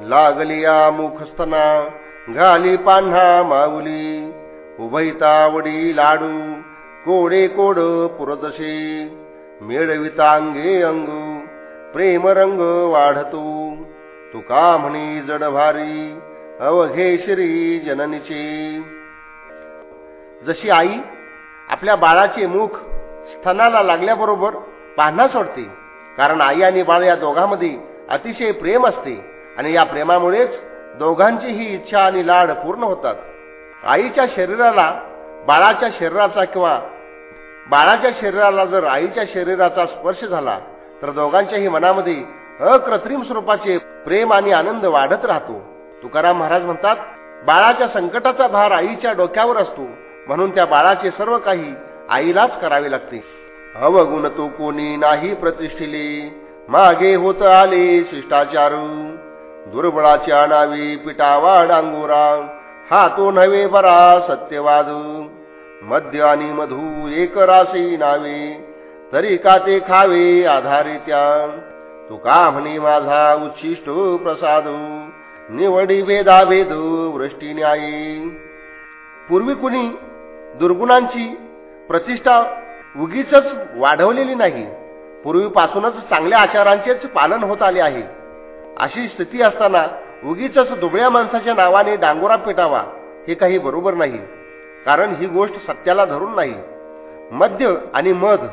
लागलिया मुखस्तना घाली पान्हा माऊली उभयता वडी लाडू कोडे कोड पुरदशे मेळवितांगे अंगू प्रेमरंग वाढतो. तुका म्हणी जडभारी अवघे श्री जननीचे. जशी आई आपल्या बाळाचे मुख स्तनाला लागल्याबरोबर पाहणा सोडते कारण आई आणि बाळ या दोघांमध्ये अतिशय प्रेम असते. आणि या प्रेमामुळेच दोघांचीही इच्छा आणि लाड पूर्ण होतात. आईच्या शरीराला बाळाच्या शरीराचा किंवा बाळाच्या शरीराला जर आईच्या शरीराचा स्पर्श झाला तर दोघांच्याही मनामध्ये अकृत्रिम स्वरूपाचे प्रेम आणि आनंद वाढत राहतो. तुकाराम महाराज म्हणतात बाळाच्या संकटाचा भार आईच्या डोक्यावर असतो म्हणून त्या बाळाचे सर्व काही आईलाच करावे लागते. अवगुण तो कोणी नाही प्रतिष्ठिले मागे होत आले शिष्टाचारू. दुर्बळाच्या आणावी पिटावा डांगुरा हा तो नव्हे बरा सत्यवादू. मद्य आणि मधू एक राशी नावे. तरी का ते खावे आधारित्या? तू तुका म्हणे माझा उच्छिष्ट प्रसादू. निवडी भेदा भेद वृष्टी न्यायी. पूर्वी कुणी दुर्गुणांची प्रतिष्ठा उगीच वाढवलेली नाही. पूर्वीपासूनच चांगल्या आचारांचेच पालन होत आले आहे. अशी स्थिती असताना उगीच दुबळ्या माणसाच्या नावाने डांगोरा पेटावा हे काही बरोबर नाही. कारण ही गोष्ट सत्याला धरून नाही. मद्य आणि मध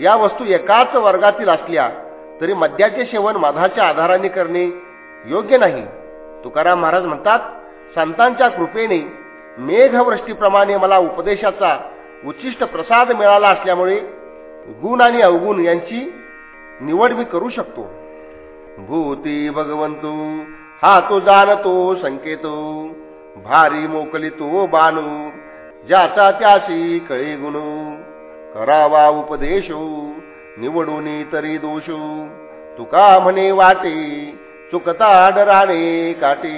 या वस्तू एकाच वर्गातील असल्या तरी मद्याचे सेवन मधाच्या आधाराने करणे योग्य नाही. तुकाराम महाराज म्हणतात संतांच्या कृपेने मेघवृष्टीप्रमाणे मला उपदेशाचा उच्चिष्ट प्रसाद मिळाला असल्यामुळे गुण आणि अवगुण यांची निवड मी करू शकतो. भूती भगवंतू हा तो जाणतो संकेतो. भारी मोकली तो बाणू ज्याचा त्याशी कळे गुणू. करावा उपदेशो निवडून तरी दोषो. तुका म्हणे वाटे चुकता डराणे काटे.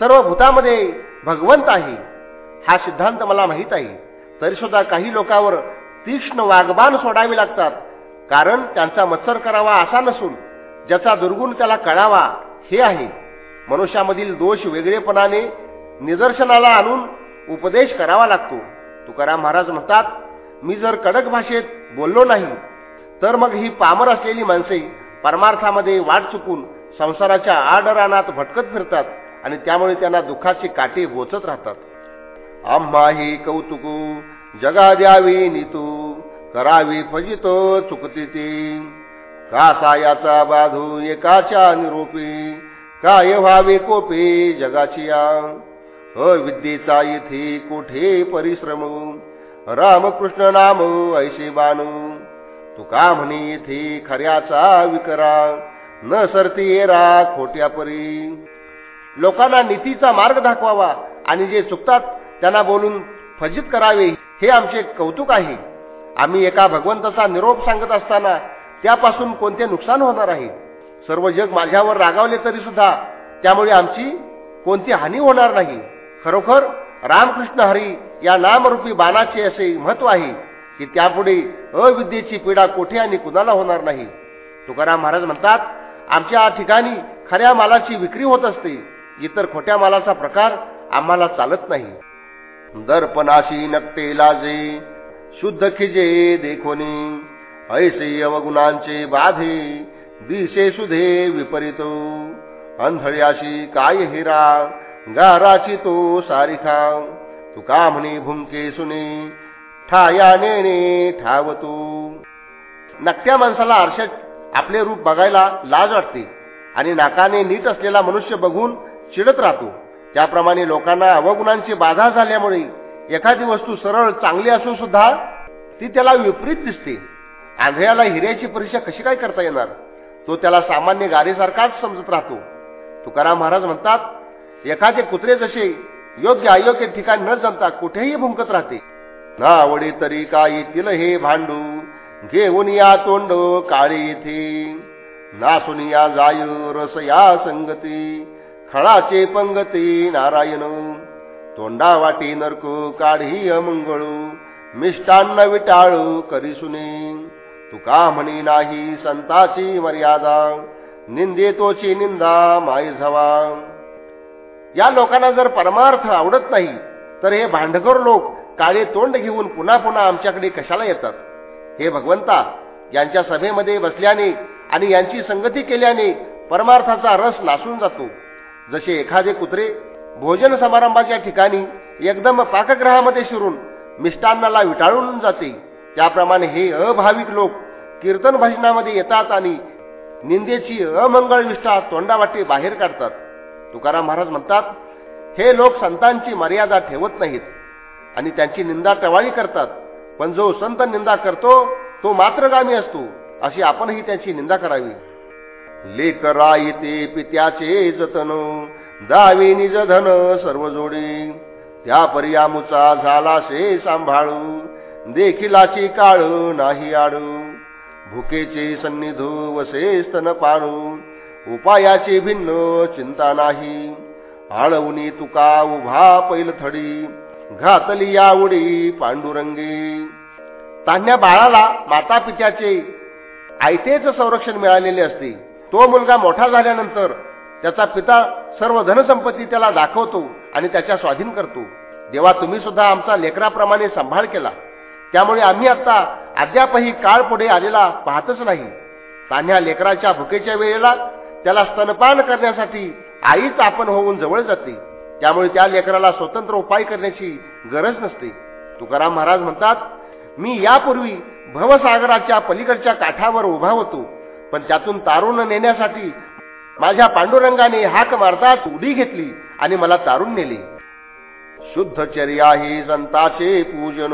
सर्व भूतामध्ये भगवंत आहे हा सिद्धांत मला माहीत आहे. तरी सुद्धा काही लोकांवर तीक्ष्ण वागबान सोडावे लागतात कारण त्यांचा मत्सर करावा असा नसून ज्याचा दुर्गुण त्याला कळावा हे आहे. मनुष्यामधील दोष वेगळेपणाने निदर्शनाला आणून उपदेश करावा लागतो. तुकाराम महाराज म्हणतात मी जर कडक भाषेत बोललो नाही तर मग ही पामर असलेली माणसे परमार्थामध्ये वाट चुकून संसाराच्या आडरानात भटकत फिरतात आणि त्यामुळे त्यांना दुःखाचे काटे बोचत राहतात. आम्हा हे कौतुकू जगा द्यावी नितू करावी फजित चुकती ती. कासायाचा बाधू एकाच्या निरोपी? काय व्हावे कोपे जगाची अविद्येचा हो येथे कोठे परिश्रम? रामकृष्ण नाम ऐसे बाणू. तुका म्हणे येथे खऱ्याचा विकरा? न सरती येरा खोट्या परी लोकांना नीतीचा मार्ग दाखवावा आणि जे चुकतात त्यांना बोलून फजित करावे हे आमचे कौतुक आहे. आम्ही एका भगवंताचा निरोप सांगत असताना त्यापासून कोणते नुकसान होणार आहे? सर्व जग माझ्यावर रागावले तरी सुद्धा त्यामुळे आमची कोणती हानी होणार नाही. खरोखर रामकृष्ण हरी या नामरूपी बाणाचे असे महत्त्व आहे की त्यापुढे अविद्येची पीडा कोठे आणि कुणाला होणार नाही? तुकाराम महाराज म्हणतात आमच्या ठिकाणी खऱ्या मालाची विक्री होत असते. इतर खोट्या मालाचा प्रकार आम्हाला चालत नाही. दर्पणाशी नक्ते लाजे शुद्ध खिजे देखोनी. ऐसे अवगुणांचे बाधे दिसे सुधे विपरीत। अंधळ्याशी काय हिरा गाराची तो सारिखा तुका म्हणे भुंके सुने ठाया नेणे ठावतो। नकट्या माणसाला आरशात आपले रूप बघायला लाज वाटते आणि नाकाने नीट असलेला मनुष्य बघून चिडत राहतो. त्याप्रमाणे लोकांना अवगुणांची बाधा झाल्यामुळे एखादी वस्तू सरळ चांगली असून सुद्धा ती त्याला विपरीत दिसते. आंधळ्याला हिऱ्याची परीक्षा कशी काय करता येणार? तो त्याला सामान्य गारीसारखाच समजत राहतो. तुकाराम महाराज म्हणतात एखादे कुत्रे जसे योग्य अयोग्य ठिकाण न जमता कुठेही भुंकत राहते. ना आवडे तरी का येतील हे भांडू? घेऊन या तोंड काळी येथे. नासून या जाय रस या संगती. खळाचे पंगती नारायण. तोंडा वाटी नरको काढी अमंगळू. मिष्टान्न विटाळू करी सुने. तुका म्हणी नाही संताची मर्यादा. निंदेतोची निंदा माई झवा. या लोकांना जर परमार्थ आवडत नाही तर हे भांडखोर लोक काळे तोंड घेऊन पुन्हा पुन्हा आमच्याकडे कशाला येतात? हे भगवंता यांच्या सभेमध्ये बसल्याने आणि यांची संगती केल्याने परमार्थाचा रस नासून जातो. जसे एखादे कुत्रे भोजन समारंभाच्या ठिकाणी एकदम पाकग्रहामध्ये शिरून मिष्टान्नाला विटाळून जाते त्याप्रमाणे हे अभाविक लोक कीर्तन भजनामध्ये येतात आणि निंदेची अमंगळ विष्ठा तोंडावाटे बाहेर काढतात. तुकाराम महाराज म्हणतात हे लोक संतांची मर्यादा ठेवत नाहीत आणि त्यांची निंदा टवाळी करतात. पण जो संत निंदा करतो तो मात्र गामी असतो. अशी आपणही त्यांची निंदा करावी. लेकरा येते पित्याचे जतन दावी निज धन सर्व जोडी. त्या परियामुचा झाला से सांभाळू. देखिलाची काळ नाही आडू. भुकेचे सन्निधू वसे स्तन पाणू उपायाची भिन्न चिंता नाही. आळवणी तुका उभा पैल थडी. घातली या उडी पांडुरंगी. तान्या बाळाला माता पित्याचे आयतेच संरक्षण मिळालेले असते. तो मुलगा मोठा झाल्यानंतर त्याचा पिता सर्व धनसंपत्ती त्याला दाखवतो आणि त्याच्या स्वाधीन करतो. देवा तुम्ही सुद्धा आमचा लेकराप्रमाणे सांभाळ केला. त्यामुळे आम्ही आता अद्यापही काळ पुढे आलेला पाहतच नाही. तान्ह्या लेकराच्या भुकेच्या वेळेला त्याला स्तनपान करण्यासाठी आईच आपण होऊन जवळ जाते. त्यामुळे त्या लेकराला स्वतंत्र उपाय करण्याची गरज नसते. तुकाराम महाराज म्हणतात मी यापूर्वी भवसागराच्या पलीकडच्या काठावर उभा होतो पण त्यातून तारून नेण्यासाठी माझ्या पांडुरंगाने हाक मारताच उडी घेतली आणि मला तारून नेले. शुद्ध चर्या ही संताचे पूजन.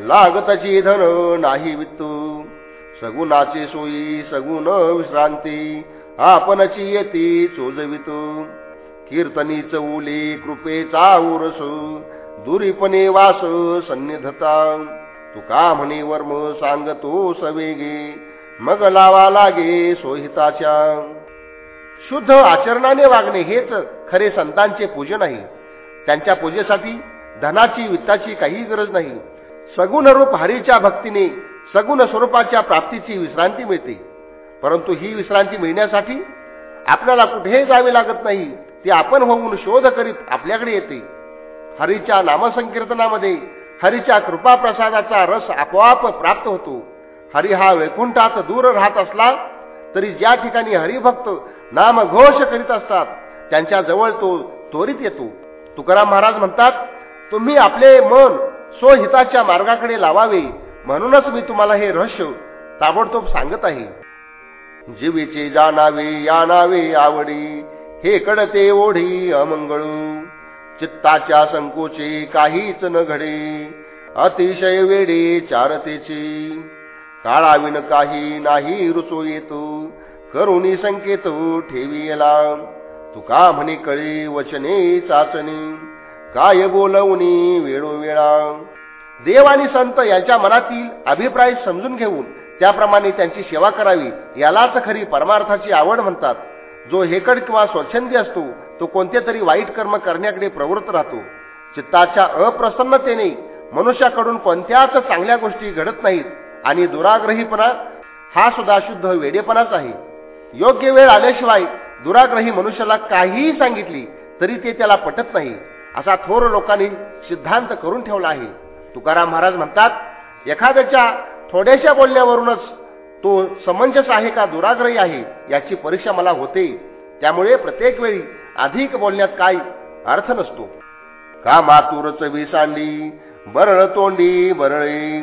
लागताची धन नाही वित्तू. सगुणाची सोयी सगुण विश्रांती आपणची येती चोजवितो. कीर्तनी चौले कृपेचा उरस दुरीपणे वास सन्निधता. तुका म्हणे वर्म सांगतो सवेगे मग लावा लागे सोहिताच्या. शुद्ध आचरणाने वागणे हेच खरे संतांचे पूजन आहे. त्यांच्या पूजेसाठी धनाची वित्ताची काही गरज नाही. सगुण रूप हरीच्या भक्तीने सगुण स्वरूपाच्या प्राप्तीची विश्रांती मिळते. परंतु ही विश्रांती मिळण्यासाठी आपल्याला कुठेही जावे लागत नाही ती आपण होऊन शोध करीत आपल्याकडे येते. हरीच्या नामसंकीर्तनामध्ये हरीच्या कृपा प्रसादाचा रस आपोआप प्राप्त होतो. हरी हा वैकुंठात दूर राहत असला तरी ज्या ठिकाणी हरिभक्त नामघोष करीत असतात त्यांच्या जवळ तो त्वरित येतो. तुकाराम महाराज म्हणतात तुम्ही आपले मन स्वहिताच्या मार्गाकडे लावावे म्हणूनच मी तुम्हाला हे रहस्य ताबडतोब सांगत आहे. जीवीचे जाणावे या नावे आवडी हे कडते ओढी अमंगळू. चित्ताच्या संकोचे काहीच न घडे अतिशय वेडे चारतेची. काळाविन काही नाही रुचो येतो करुणी संकेत ठेवी तुका म्हणे कळे वचने चाचणी. काय बोलवणी वेळोवेळा? देव आणि संत यांच्या मनातील अभिप्राय समजून घेऊन त्याप्रमाणे त्यांची सेवा करावी यालाच खरी परमार्थाची आवड म्हणतात. जो हेकड किंवा स्वच्छंदी असतो तो कोणते तरी वाईट कर्म करण्याकडे प्रवृत्त राहतो. चित्ताच्या अप्रसन्नतेने मनुष्याकडून कोणत्याच चांगल्या गोष्टी घडत नाहीत आणि दुराग्रहीपणा हा सुद्धा शुद्ध वेडेपणाच आहे. योग्य वेळ आल्याशिवाय दुराग्रही मनुष्याला काहीही सांगितली तरी ते त्याला पटत नाही. असा थोर लोकांनी सिद्धांत करून ठेवला आहे. तुकाराम महाराज म्हणतात एखाद्याच्या थोड्याशा बोलण्यावरूनच तो समंजस आहे का दुराग्रही आहे याची परीक्षा मला होते. त्यामुळे प्रत्येक वेळी अधिक बोलण्यात काय अर्थ नसतो. का मातूरच विसांडी बरळ तोंडी बरळे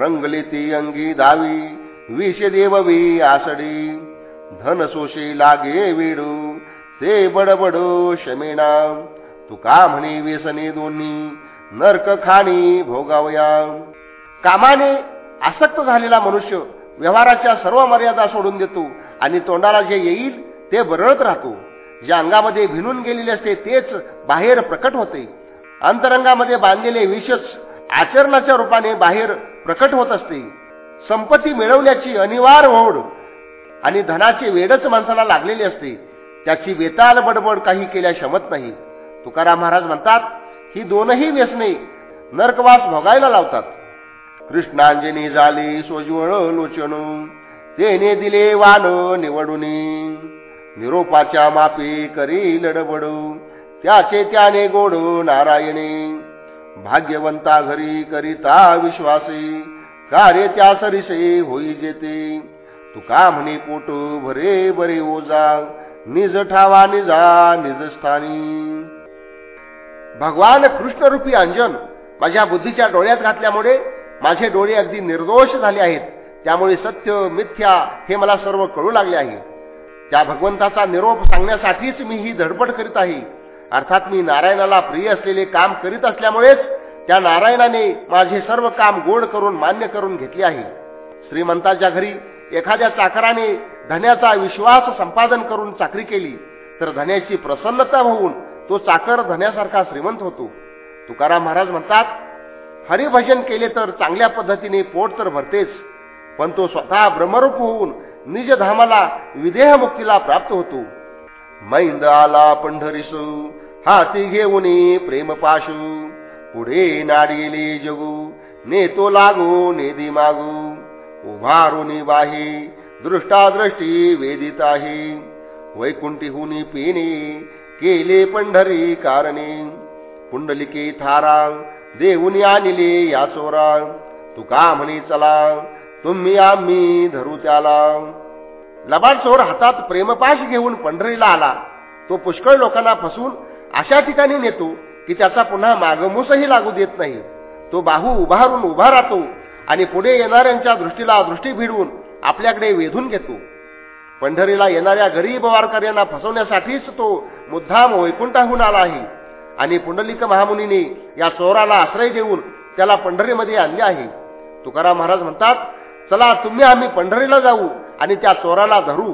रंगली ती अंगी दावी विष देववी आसडी धन सोशी लागे विडू ते बडबडो शमेना तुका म्हणे व्यसने दोन्ही नरक खाणी भोगावया. कामाने आसक्त झालेला मनुष्य व्यवहाराच्या सर्व मर्यादा सोडून देतो आणि तोंडाला जे येईल ते बरळत राहतो. जे अंगामध्ये भिनून गेलेले असते तेच बाहेर प्रकट होते. अंतरंगामध्ये बांधलेले विषच आचरणाच्या रूपाने बाहेर प्रकट होत असते. संपत्ती मिळवण्याची अनिवार्य ओढ आणि धनाचे वेडच माणसाला लागलेले असते. त्याची वेताल बडबड काही केल्या शमत नाही. तुकाराम महाराज म्हणतात ही दोनही व्यसने नरकवास भोगायला लावतात. कृष्णांजनी झाली सोज्वळ लोचन तेने दिले वान निवडून. निरोपाच्या मापी करी लडबडू त्याचे त्याने गोड नारायणे. भाग्यवंता घरी करिता विश्वासी कार्य त्या सरिसे होई जेते. तुका म्हणे पोट भरे बरे ओजा निज ठावा निजा निज स्थानी. भगवान कृष्णरूपी अंजन माझ्या बुद्धीच्या डोळ्यात घातल्यामुळे माझे डोळे अगदी निर्दोष झाले आहेत. त्यामुळे सत्य मिथ्या हे मला सर्व कळू लागले आहे. त्या भगवंताचा निरोप सांगण्यासाठीच मी ही धडपड करीत आहे. अर्थात मी नारायणाला प्रिय असलेले काम करीत असल्यामुळेच त्या नारायणाने माझे सर्व काम गोड करून मान्य करून घेतले आहे. श्रीमंताच्या घरी एखाद्या चाकराने धन्याचा विश्वास संपादन करून चाकरी केली तर धन्याची प्रसन्नता होऊन तो चाकर धन्यासारखा श्रीमंत होतो. तुकाराम महाराज म्हणतात हरिभजन केले तर चांगल्या पद्धतीने पोट तर भरतेच पण तो स्वतः ब्रह्मरूप होऊन निजधामाला विदेह मुक्तीला प्राप्त होतो. मैंद आला पंढरीसू हाती घेऊन प्रेम पाशू पुढे नाडीले जगू नेतो लागू नेदी मागू उभारुनी बाही दृष्टादृष्टी वेदित आहे वैकुंठीहुनी पिणे केले पंढरी कारणे. कुंडलिके थारा देऊनी आणले या चोरा. तुका म्हणे चला तुम्ही आम्ही धरू त्याला. लबाड चोर हातात प्रेमपाश घेऊन पंढरीला आला. तो पुष्कळ लोकांना फसवून अशा ठिकाणी नेतो की त्याचा पुन्हा मागमूसही लागू देत नाही. तो बाहू उभारून उभा राहतो आणि पुढे येणाऱ्यांच्या दृष्टीला दृष्टी भिडवून आपल्याकडे वेधून घेतो. पंढरीला येणाऱ्या गरीब वारकऱ्यांना फसवण्यासाठीच तो मुद्दाम वैकुंठाहून आला आहे. आणि पुंडलिक महामुनीने या चोराला आश्रय देऊन त्याला पंढरीमध्ये आणले आहे. तुकाराम महाराज म्हणतात चला तुम्ही आम्ही पंढरीला जाऊ आणि त्या चोराला धरू.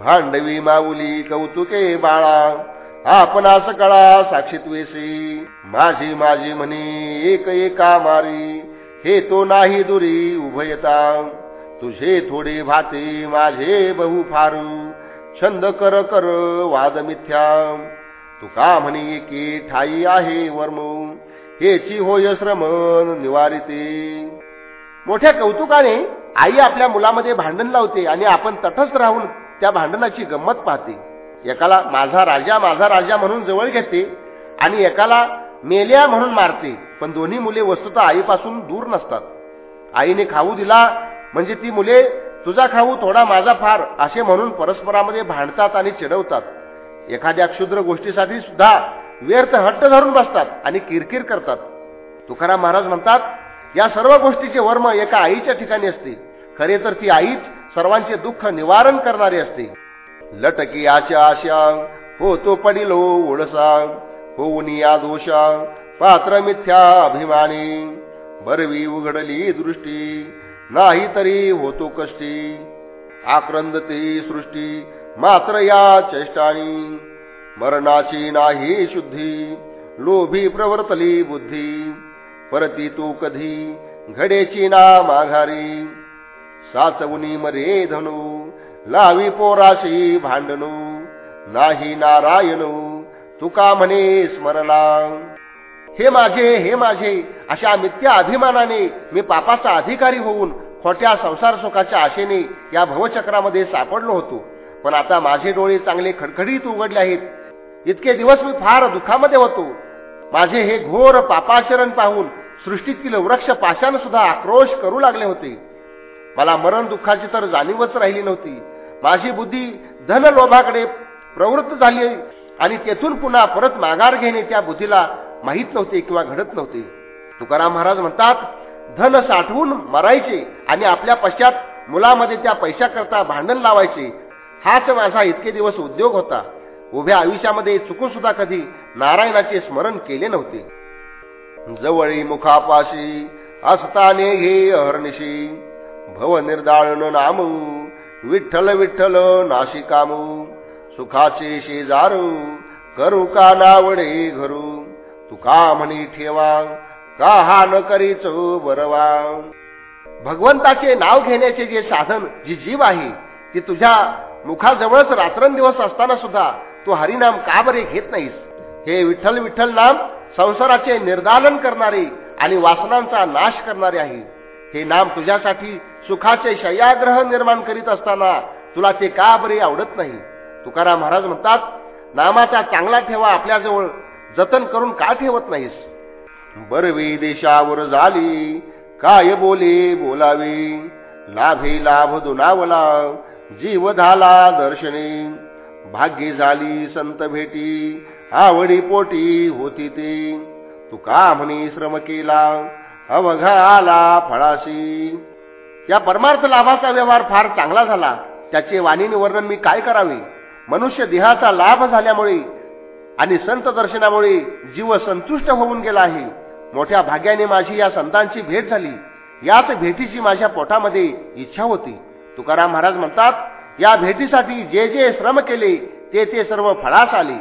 भांडवी माऊली कौतुके बाळा आपणास कळा साक्षीत वेसी माझी माझी म्हणे एक एका मारी हे तो नाही दुरी उभयता. तुझे थोडे भाते माझे बहु फारू. छंद कर कर वाद मिथ्या. तुका म्हणे एके ठाई आहे वर्म. हेची होय श्रमण निवारिते. मोठ्या कौतुकाने आई आपल्या मुलामध्ये भांडण लावते आणि आपण तटस्थ राहून त्या भांडणाची गंमत पाहते. एकाला माझा राजा माझा राजा म्हणून जवळ घेते आणि एकाला मेल्या म्हणून मारते. पण दोन्ही मुले वस्तुता आईपासून दूर नसतात. आईने खाऊ दिला म्हणजे ती मुले तुझा खाऊ थोडा माझा फार असे म्हणून परस्परामध्ये भांडतात आणि चिडवतात. एखाद्या क्षुद्र गोष्टीसाठी सुद्धा व्यर्थ हट्ट धरून बसतात आणि किरकिर करतात. तुकाराम महाराज म्हणतात या सर्व गोष्टीचे वर्म एका आईच्या ठिकाणी असते खरे तर ती आईच सर्वांचे दुःख निवारण करणारी असते. लटकी आशा आशा हो तो पडिलो ओळसा होऊन या दोषा पात्र मिथ्या अभिमानी बरवी उघडली दृष्टी नाही तरी होतो कष्टी आक्रंदती सृष्टी मात्र या चेष्टाणी मरणाची नाही शुद्धी लोभी प्रवर्तली बुद्धी. परती तू कधी घडेची ना माघारी. साचवनी मरे धनु लावी पोराशी भांडणू नाही नारायणू तुका म्हणे स्मरणा हे माझे हे माझे अशा मिथ्या अभिमानाने मी पापाचा अधिकारी होऊन खोट्या संसार सुखाच्या आशेने या भवचक्रामध्ये सापडलो होतो. पण आता माझे डोळे चांगले खडखडीत उघडले आहेत. इतके दिवस मी फार दुःखामध्ये होतो. माझे हे घोर पापाचरण पाहून सृष्टीतील वृक्ष पाशान सुद्धा आक्रोश करू लागले होते. मला मरण दुःखाची तर जाणीवच राहिली नव्हती. माझी बुद्धी धन लोभाकडे प्रवृत्त झाली आणि तेथून पुन्हा परत माघार घेणे त्या बुद्धीला माहीत नव्हते किंवा घडत नव्हते. तुकाराम महाराज म्हणतात धन साठवून मरायचे आणि आपल्या पश्चात मुलामध्ये त्या पैशाकरता भांडण लावायचे. हाच माझा इतके दिवस उद्योग होता. उभ्या आयुष्यामध्ये चुकून सुद्धा कधी नारायणाचे स्मरण केले नव्हते. जवळी मुखापाशी असताने घे अहर्निशी भव निर्दाळन नामू विठ्ठल विठ्ठल नाशिकामू सुखाचे शेजारू करू का नावडे घरू? तुका म्हणी ठेवा? का हा न करीच बरवा भगवंताचे नाव घेण्याचे जे साधन जी जीव आहे ती तुझ्या मुखाजवळच रात्रंदिवस असताना सुद्धा तू हरिनाम का बरे घेत नाहीस? हे विठ्ठल विठ्ठल नाम संसाराचे निर्दालन करणारे आणि वासनांचा नाश करणारे आहे. हे नाम तुझ्यासाठी सुखाचे शय्याग्रह निर्माण करीत असताना तुला ते का बरे आवडत नाही? तुकाराम महाराज म्हणतात नामाचा चांगला ठेवा आपल्याजवळ जतन करून का ठेवत नाहीस? बरवी देशावर झाली काय बोले बोलावी? लाभे लाभ दुनावला जीव झाला दर्शनी. भाग्य झाली संत भेटी आवडी पोटी होती ती. तू का म्हणी श्रम केला अवघा आला फळाशी? या परमार्थ लाभाचा व्यवहार फार चांगला झाला. त्याचे वाणीने वर्णन मी काय करावे? मनुष्य देहाचा लाभ झाल्यामुळे आणि संत दर्शनामुळे जीव संतुष्ट होऊन गेला आहे. मोठ्या भाग्याने माझी या संतांची भेट झाली. याच भेटीची माझ्या पोटामध्ये इच्छा होती. तुकाराम महाराज म्हणतात या भेटीसाठी जे जे श्रम केले ते ते सर्व फळास आले.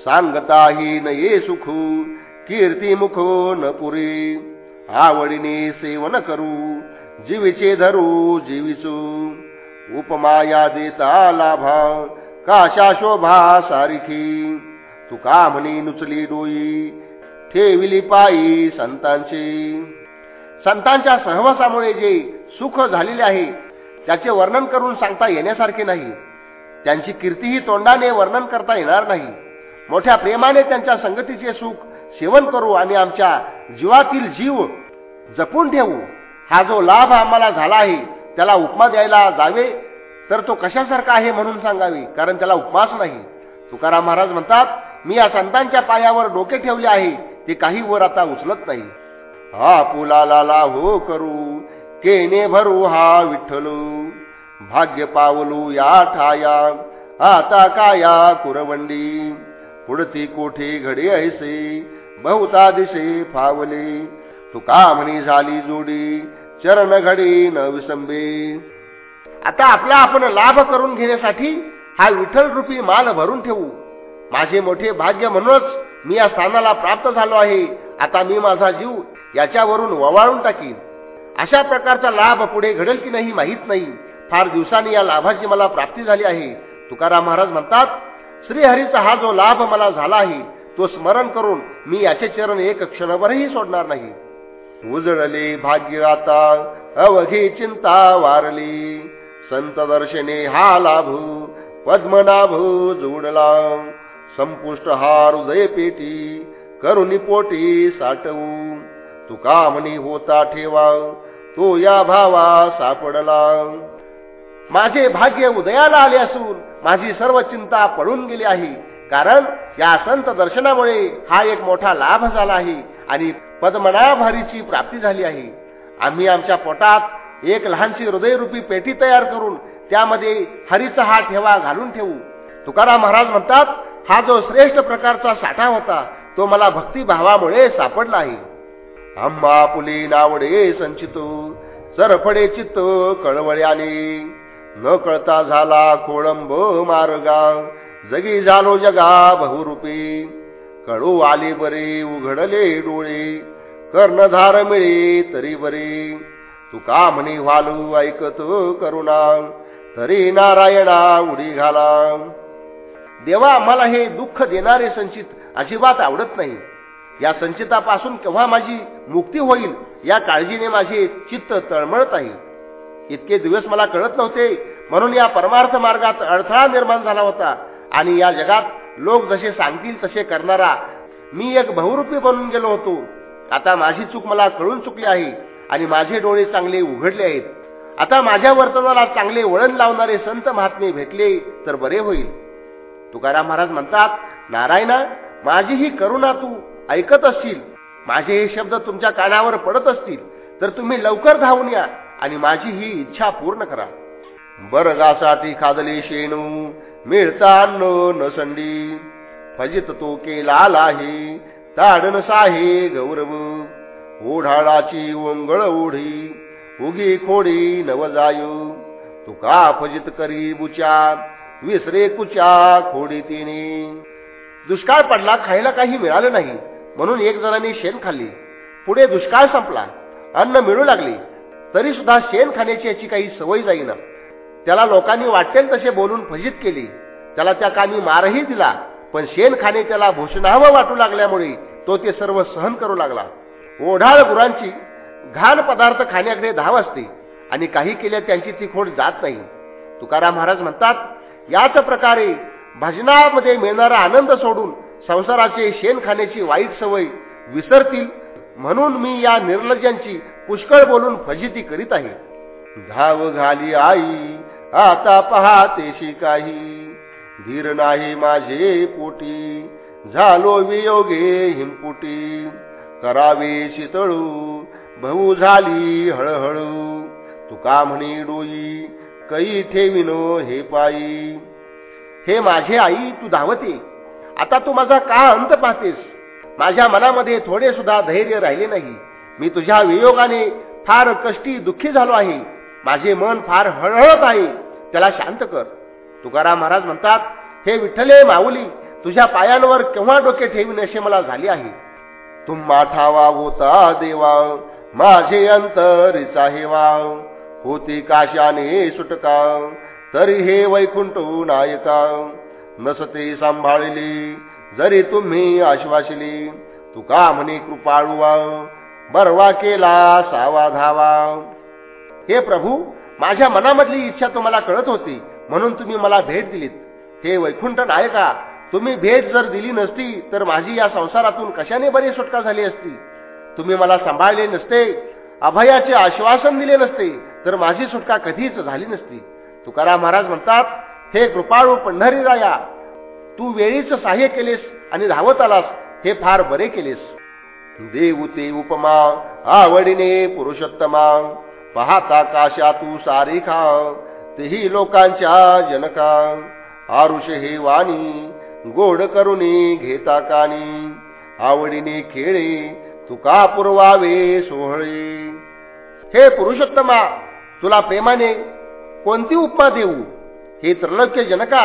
सांगताही न ये सुख कीर्ती मुख न पुरी. आवडीने सेवन करू जीवीचे धरू जीविचू. उपमाया देता लाभा काशा शोभा सारिखी. तुका म्हणी नुचली डोई ठेविली पायी संतांची. संतांच्या सहवासामुळे जे सुख झालेले आहे त्याचे वर्णन करून सांगता येण्यासारखे नाही. त्यांची कीर्तीही तोंडाने वर्णन करता येणार नाही. मोठ्या प्रेमाने त्यांच्या संगतीचे सुख सेवन करू आणि आमच्या जीवातील जीव जपून ठेवू. हा जो लाभ आम्हाला झाला आहे त्याला उपमा द्यायला जावे? तर तो कशासारखा आहे म्हणून सांगावी कारण त्याला उपमाच नाही. तुकाराम महाराज म्हणतात मी या संतांच्या पायावर डोके ठेवले आहे. ते काही वर आता उचलत नाही. हा पुलाला हो करू. केने भरू हा विठ्ठलू. भाग्य पावलू या ठाया. आता काया कुरवंडी. पुढती कोठे घडे ऐसे. बहुता दिसे फावले. तुका म्हणी झाली जोडी. चरण घडी न विसंबे. आता आपला आपण लाभ करून घेण्यासाठी हा विठ्ठल रूपी माल भरून ठेवू. माझे मोठे भाग्य म्हणूनच मी या स्थानाला प्राप्त झालो आहे. आता मी माझा जीव याच्यावरून ववाळून टाकीन. अशा प्रकारचा लाभ पुढे घडेल की नाही माहीत नाही. फार दिवसांनी या लाभाची मला प्राप्ती झाली आहे. तुकाराम महाराज म्हणतात श्रीहरीचा हा जो लाभ मला झाला आहे तो स्मरण करून मी याचे चरण एक क्षणभरही सोडणार नाही. उजळले भाग्य आता अवघी चिंता वारली. संत दर्शने हा लाभ पद्मनाभ जोडला. संपुष्ट हार उदय पेटी करुणी पोटी साठवून. तुका म्हणी होता ठेवा तो या भावा सापडला. माझे भाग्य उदयाला आले असून माझी सर्व चिंता पडून गेली आहे. कारण या संत दर्शनामुळे हा एक मोठा लाभ झाला आहे आणि पद्मनाभारीची प्राप्ती झाली आहे. आम्ही आमच्या पोटात एक लहानशी हृदयरूपी पेटी तयार करून त्यामध्ये हरीचा हा ठेवा घालून ठेवू. तुकाराम महाराज म्हणतात हा जो श्रेष्ठ प्रकारचा साठा होता तो मला भक्तिभावामुळे सापडला आहे आम्हा पुली नावडे संचितो सरफडे चित्त कळवळ्याने. न कळता झाला खोळंब मार्गा जगी झालो जगा बहुरूपी. कळू आले बरे उघडले डोळे कर्णधार मिळे तरी बरे. तुका म्हणे व्हालू ऐकत करुणा तरी नारायणा उडी घाला. देवा आम्हाला हे दुःख देणारे संचित अजिबात आवडत नाही. या संचितापासून केव्हा माझी मुक्ती होईल या काळजीने माझे चित्त तळमळत आहे. इतके दिवस मला कळत नव्हते म्हणून या परमार्थ मार्गात अडथळा निर्माण झाला होता. आणि या जगात लोक जसे सांगतील तसे करणारा मी एक बहुरूपी बनून गेलो होतो. आता माझी चूक मला कळून चुकली आहे आणि माझे डोळे चांगले उघडले आहेत. आता माझ्या वर्तनाला चांगले वळण लावणारे संत महात्मे भेटले तर बरे होईल. तुकाराम महाराज म्हणतात नारायणा माझी ही करुणा तू ऐकत असतील माझे हे शब्द तुमच्या कानावर पडत असतील तर तुम्ही लवकर धावून या आणि माझी ही इच्छा पूर्ण करा. बरगासाठी खादले शेणू मिळता नसंडी फजित तो केला आहे ताडन साहे गौरव. ओढाळाची ओंगळ ओढी उगी खोडी नवजायू. तुका फजित करी बुचा विसरे कुच्या खोडी तिने दुष्काळ पडला खायला काही मिळालं नाही. म्हणून एक जणांनी शेण खाल्ली. पुढे दुष्काळ संपला. अन्न मिळू लागले. तरी सुद्धा शेण खाण्याची याची काही सवय जाईना. त्याला लोकांनी वाटेल तसे बोलून फजित केली. त्याला त्या कामी मारही दिला. पण शेण खाणे त्याला भूषणावं वाटू लागल्यामुळे तो ते सर्व सहन करू लागला. ओढाळ गुरांची घाण पदार्थ खाण्याकडे धाव असते आणि काही केल्या त्यांची ती खोड जात नाही. तुकाराम महाराज म्हणतात याच प्रकारे भजनामध्ये मिळणारा आनंद सोडून संसाराचे शेण खाण्याची वाईट सवय विसरतील म्हणून मी या निर्लज्यांची पुष्कळ बोलून फजिती करीत आहे. धाव घाली आई आता पहातेशी काही. धीर नाही माझे पोटी झालो वियोगे हिमपुटी करावे शितळू भाऊ झाली हळहळू. तुका म्हणी डोई कै ठेविनो हे पायी. हे माझे आई तू धावते. आता तू माझा का अंत पाहतेस? माझ्या मनामध्ये थोडे सुद्धा धैर्य राहिले नाही. मी तुझ्या वियोगाने फार कष्टी दुःखी झालो आहे. माझे मन फार हळहळत आहे. त्याला शांत कर. तुकाराम महाराज म्हणतात हे विठ्ठले माऊली तुझ्या पायांवर केव्हा डोके ठेवीन असे मला झाले आहे? तुम्हा ठावा होता देवा माझे अंतरीचा हेवा होती काशाने सुटका. तरी हे वैकुंठ नायका. नसते सांभाळली जरी तुम्ही आश्वासली. तुका म्हणे कृपाळुवा बरवा केला सावा धावा. हे प्रभू माझ्या मनामधली इच्छा तुम्हाला कळत होती म्हणून तुम्ही मला भेट दिलीत. हे वैकुंठ नायका तुम्ही भेट जर दिली नसती तर माझी या संसारातून कशाने बरी सुटका झाली असती? तुम्ही मला सांभाळले नसते अभयाचे आश्वासन दिले नसते तर माझी सुटका कधीच झाली नसती तुकाराम महाराज म्हणतात हे कृपाळू पंढरी राया तू वेळीच सहाय्य केलेस आणि धावत आलास हे फार बरे केलेस. देऊ ते उपमा आवडीने पुरुषोत्तमा. पाहता काशा तू सारी खा तेही लोकांच्या जनका. आरुष हे वाणी गोड करुणी घेता कानी. आवडीने खेळे तुका पुरवावे सोहळे. हे पुरुषोत्तमा तुला प्रेमाने कोणती उपमा देऊ? हे त्रैलोक्य जनका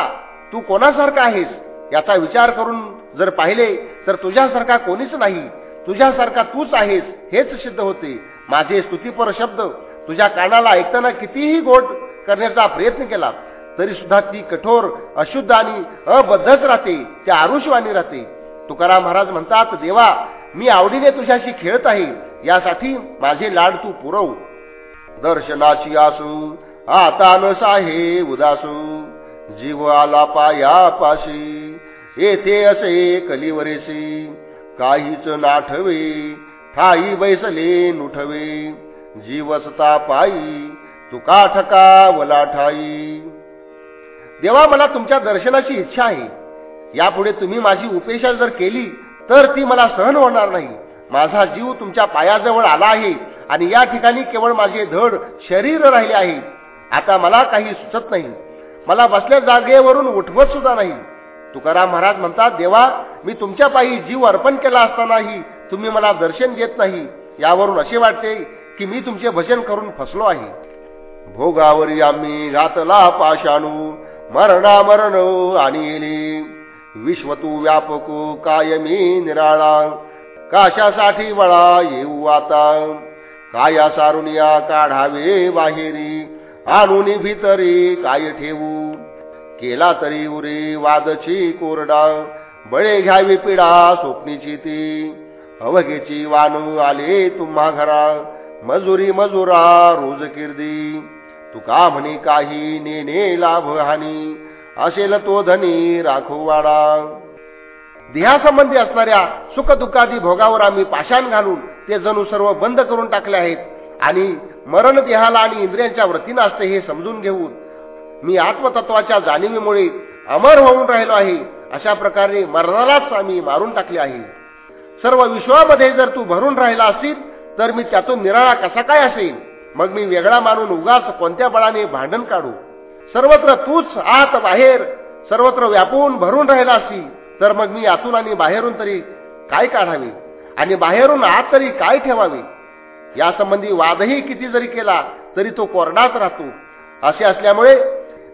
तू कोणासारखा आहेस? याचा विचार करून जर पाहिले तर तुझ्यासारखा कोणीच नाही. तुझ्यासारखा तूच आहेस हेच सिद्ध होते. माझे स्तुतीपर शब्द तुझ्या कानाला ऐकताना कितीही गोड करण्याचा प्रयत्न केला तरी सुद्धा ती कठोर अशुद्ध आणि अबद्धच राहते त्या आरुषवाणी राहते. तुकाराम महाराज म्हणतात देवा मी आवडीने तुझ्याशी खेळत आहे. यासाठी माझे लाड तू पुरव. दर्शनाची आसू आता न साहे उदासू जीव आला पाया पाशी येथे असे कलिवरेसी काहीच नाठवे ठाई बैसले नुठवे जीवसता पायी तुका ठका वला ठाई. देवा मला तुमच्या दर्शनाची इच्छा आहे. यापुढे तुम्ही माझी उपेक्षा जर केली तर ती मला सहन होणार नाही. माझा जीव तुमच्या पायाजवळ आला आहे. आणि या ठिकाणी केवळ माझे धड शरीर राहिले आहे. आता मला काही सुचत नाही. मला बसल्या जागेवरून उठवत सुद्धा नाही. तुकाराम महाराज म्हणतात देवा मी तुमच्या पायी जीव अर्पण केला असतानाही तुम्ही मला दर्शन देत नाही. यावरून असे वाटते की मी तुमचे भजन करून फसलो आहे. भोगावरी आम्ही घातला पाशाणू मरणा मरण आणि विश्व तू व्यापक कायमी निराळा. काशासाठी वळा येऊ आता. काय सारुनिया काढावे बाहेरी? आणून भीतरी काय ठेवू? केला तरी उरे वादची कोरडा. बळे घ्यावी पिढा स्वप्नीची ती. अवघेची वानू आले तुम्हा घरा. मजुरी मजुरा रोज किर्दी. तुका म्हणे काही नेने लाभ हानी. असेल तो धनी राखो वाडा देहासंबंधी असणाऱ्या सुख दुःखादी भोगावर आम्ही पाषाण घालून ते जणू सर्व बंद करून टाकले आहेत आणि मरण देहाला आणि इंद्रियांच्या वृत्तीनं असते हे समजून घेऊन मी आत्मतत्वाच्या जाणीवीमुळे अमर होऊन राहिलो आहे अशा प्रकारे मरणालाच आम्ही मारून टाकले आहे. सर्व विश्वामध्ये जर तू भरून राहिला असतील तर मी त्यातून निराळा कसा काय असेल मग मी वेगळा मानून उगाच कोणत्या बळाने भांडण काढू? सर्वत्र तूच आत बाहेर सर्वत्र व्यापून भरून राहिला असतील तर मग मी आतून आणि बाहेरून तरी काय काढावे? आणि बाहेरून आत तरी काय ठेवावे? यासंबंधी वादही किती जरी केला तरी तो कोरडाच राहतो. असे असल्यामुळे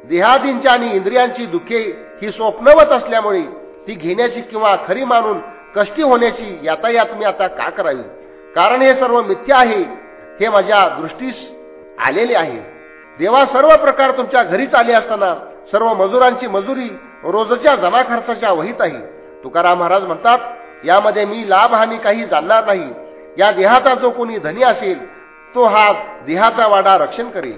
देहादींच्या आणि इंद्रियांची दुःखे ही स्वप्नवत असल्यामुळे ती घेण्याची किंवा खरी मानून कष्टी होण्याची यातायात मी आता का करावी? कारण हे सर्व मिथ्या आहे. हे माझ्या दृष्टीस आलेले आहे. देवा सर्व प्रकार तुमच्या घरीच आले असताना सर्व मजुरांची मजुरी रोजच्या जमा खर्चाच्या वहीत आहे. तुकाराम महाराज म्हणतात यामध्ये मी लाभ हानी काही जाणणार नाही. या देहाचा जो कोणी धनी असेल तो हा देहाचा वाडा रक्षण करेल.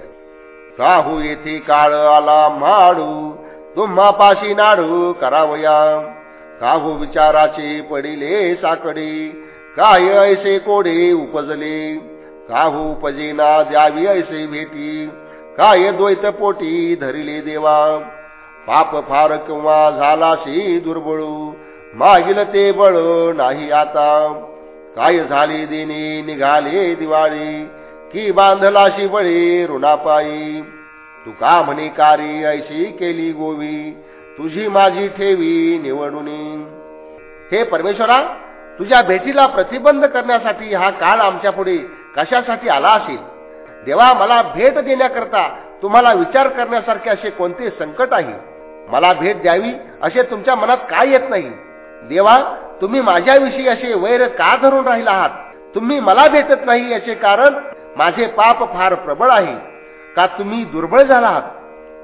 काहू येथे काळ आला माडू तुम्हा पाशी नाडू करावया. काहू विचाराचे पडिले साकडे काय ऐसे कोडे उपजले. काहू उपजेना द्यावी ऐसे भेटी. काय द्वैत पोटी धरिले देवा? पाप फार किंवा झालाशी दुर्बळू? मागील ते बळ नाही आता. काय झाले देणे निघाले दिवाळी? की बांधलाशी बळी ऋणापायी? तू का म्हणे कारी ऐशी केली गोवी? तुझी माझी ठेवी निवडून. हे परमेश्वरा तुझ्या भेटीला प्रतिबंध करण्यासाठी हा काळ आमच्या पुढे कशासाठी आला असेल? देवा मला भेट देण्याकरता तुम्हाला विचार करण्यासारखे असे कोणते संकट आहे? मला भेट द्यावी असे तुमच्या मनात काय येत नाही? देवा तुम्ही माझ्याविषयी असे वैर का धरून राहिला आहात? तुम्ही मला भेटत नाही याचे कारण माझे पाप फार प्रबळ आहे. का तुम्ही दुर्बळ झाला आहात?